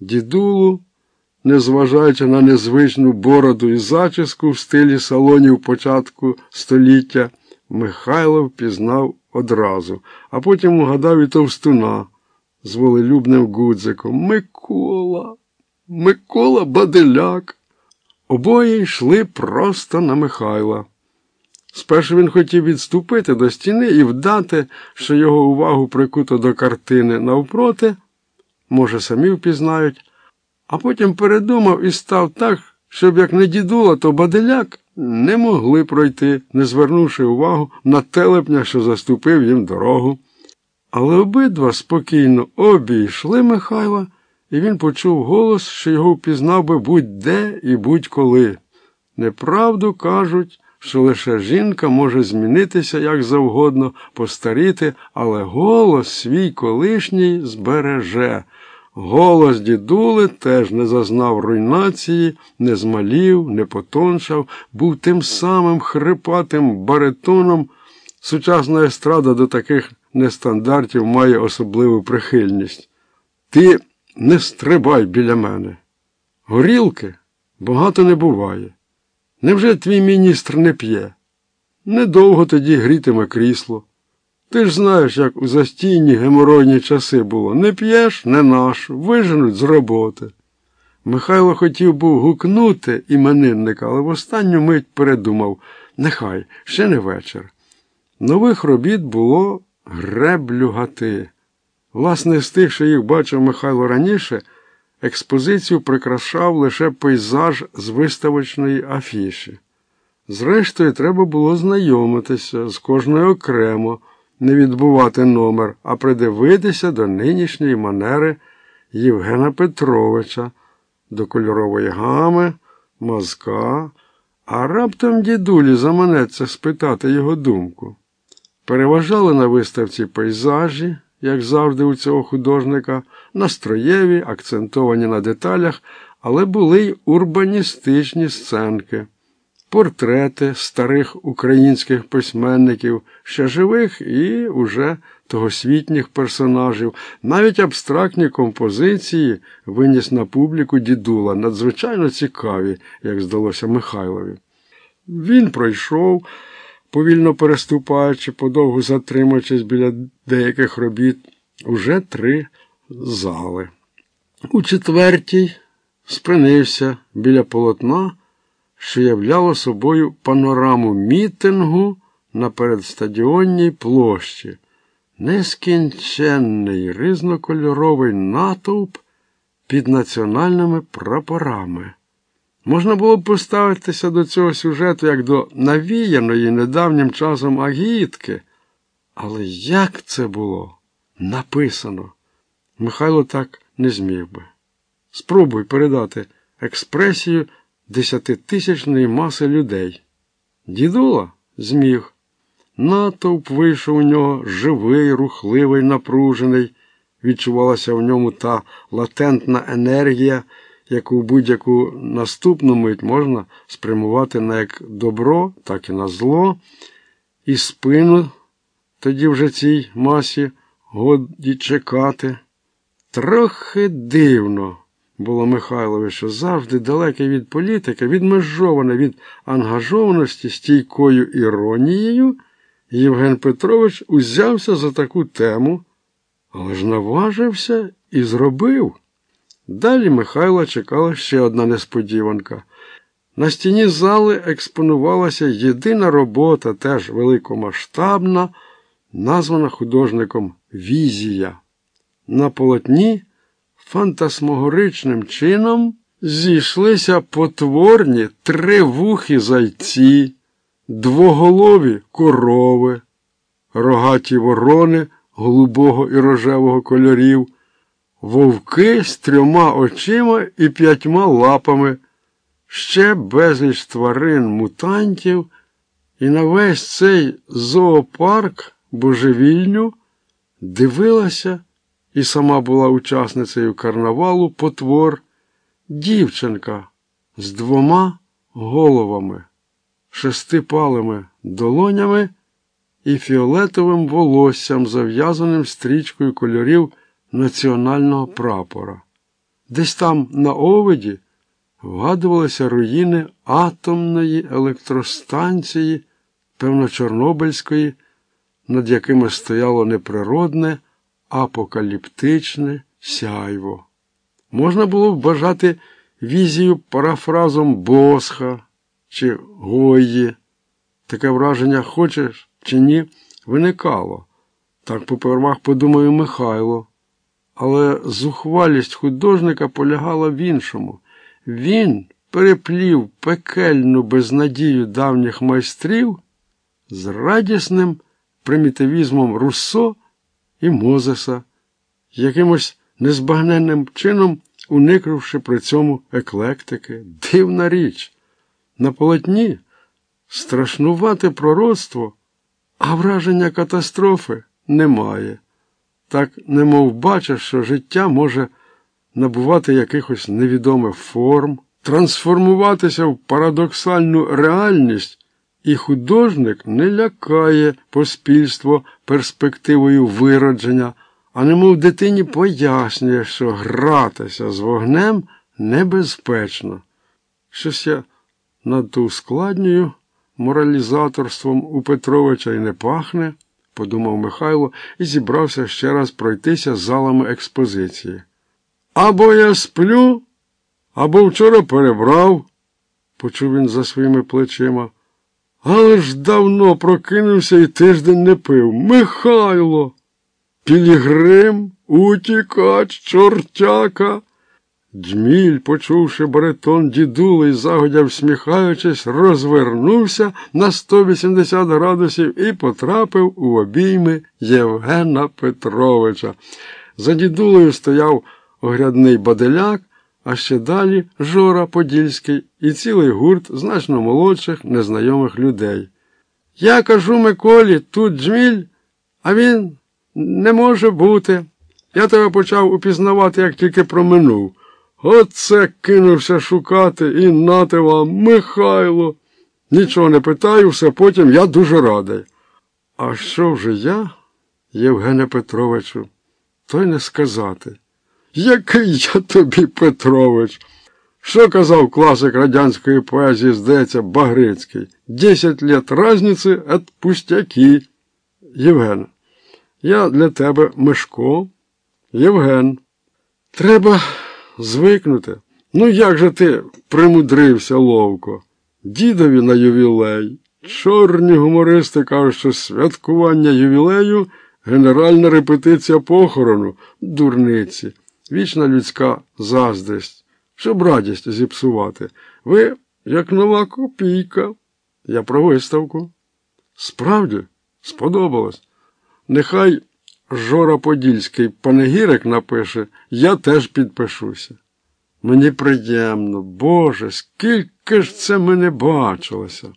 Дідулу, незважаючи на незвичну бороду і зачіску в стилі салонів початку століття, Михайло впізнав одразу, а потім угадав і товстуна з волелюбним гудзиком. Микола, Микола Баделяк. Обоє йшли просто на Михайла. Спершу він хотів відступити до стіни і вдати, що його увагу прикуто до картини навпроти, може, самі впізнають, а потім передумав і став так, щоб як не дідула, то баделяк не могли пройти, не звернувши увагу на телепня, що заступив їм дорогу. Але обидва спокійно обійшли Михайла, і він почув голос, що його впізнав би будь-де і будь-коли. Неправду кажуть, що лише жінка може змінитися як завгодно, постаріти, але голос свій колишній збереже. Голос дідули теж не зазнав руйнації, не змалів, не потоншав, був тим самим хрипатим баритоном. Сучасна естрада до таких нестандартів має особливу прихильність. Ти не стрибай біля мене. Горілки багато не буває. Невже твій міністр не п'є? Недовго тоді грітиме крісло. Ти ж знаєш, як у застійні геморойні часи було. Не п'єш, не наш, виженуть з роботи. Михайло хотів був гукнути іменинника, але в останню мить передумав нехай, ще не вечір. Нових робіт було греблю гати. Власне, з тих, що їх бачив Михайло раніше, експозицію прикрашав лише пейзаж з виставочної афіші. Зрештою, треба було знайомитися з кожною окремо, не відбувати номер, а придивитися до нинішньої манери Євгена Петровича, до кольорової гами, мазка, а раптом дідулі заманеться спитати його думку. Переважали на виставці пейзажі, як завжди у цього художника, настроєві, акцентовані на деталях, але були й урбаністичні сценки, портрети старих українських письменників, ще живих і уже тогосвітніх персонажів, навіть абстрактні композиції виніс на публіку дідула, надзвичайно цікаві, як здалося Михайлові. Він пройшов повільно переступаючи, подовгу затримуючись біля деяких робіт, уже три зали. У четвертій спинився біля полотна, що являло собою панораму мітингу на передстадіонній площі. Нескінченний різнокольоровий натовп під національними прапорами. Можна було б поставитися до цього сюжету як до навіяної недавнім часом агітки. Але як це було написано? Михайло так не зміг би. Спробуй передати експресію десятитисячної маси людей. Дідула зміг. Натовп вийшов у нього живий, рухливий, напружений. Відчувалася в ньому та латентна енергія яку будь-яку наступну мить можна спрямувати на як добро, так і на зло, і спину тоді вже цій масі годі чекати. Трохи дивно було Михайлові, що завжди далеке від політики, відмежоване від ангажованості стійкою іронією, Євген Петрович узявся за таку тему, але ж наважився і зробив. Далі Михайла чекала ще одна несподіванка. На стіні зали експонувалася єдина робота, теж великомасштабна, названа художником Візія. На полотні фантасмогоричним чином зійшлися потворні тривухі зайці, двоголові корови, рогаті ворони голубого і рожевого кольорів вовки з трьома очима і п'ятьма лапами, ще безліч тварин мутантів, і на весь цей зоопарк божевільню дивилася і сама була учасницею карнавалу потвор дівчинка з двома головами, шестипалими долонями і фіолетовим волоссям, зав'язаним стрічкою кольорів національного прапора. Десь там на овиді вгадувалися руїни атомної електростанції, певно, Чорнобильської, над якими стояло неприродне, апокаліптичне сяйво. Можна було вважати візію парафразом Босха чи Гої. Таке враження, хочеш чи ні, виникало. Так попервах подумав Михайло. Але зухвалість художника полягала в іншому. Він переплів пекельну безнадію давніх майстрів з радісним примітивізмом Руссо і Мозеса, якимось незбагненним чином уникнувши при цьому еклектики. Дивна річ. На полотні страшнувате пророцтво, а враження катастрофи немає. Так немов бачиш, що життя може набувати якихось невідомих форм, трансформуватися в парадоксальну реальність, і художник не лякає поспільство перспективою виродження, а немов дитині пояснює, що гратися з вогнем небезпечно. Щось я надто ускладнюю моралізаторством у Петровича й не пахне, подумав Михайло і зібрався ще раз пройтися залами експозиції. Або я сплю, або вчора перебрав, почув він за своїми плечима. Але ж давно прокинувся і тиждень не пив. Михайло, Пілігрим, утікач, чортяка. Джміль, почувши баритон дідулий, загодя всміхаючись, розвернувся на 180 градусів і потрапив у обійми Євгена Петровича. За дідулею стояв огрядний баделяк, а ще далі Жора Подільський і цілий гурт значно молодших незнайомих людей. Я кажу Миколі, тут джміль, а він не може бути. Я тебе почав упізнавати, як тільки проминув. Оце кинувся шукати і нате вам, Михайло. Нічого не питаю, все потім я дуже радий. А що вже я, Євгене Петровичу, то й не сказати. Який я тобі, Петрович? Що казав класик радянської поезії, здається, Багрицький? Десять лет разниці от пустяки. Євген, я для тебе Мишко, Євген. Треба звикнути. Ну, як же ти примудрився ловко? Дідові на ювілей. Чорні гумористи кажуть, що святкування ювілею генеральна репетиція похорону, дурниці, вічна людська заздрість, щоб радість зіпсувати. Ви, як нова копійка, я про виставку. Справді, сподобалось. Нехай Жора Подільський панегірик напише, я теж підпишуся. Мені приємно, Боже, скільки ж це мене бачилося.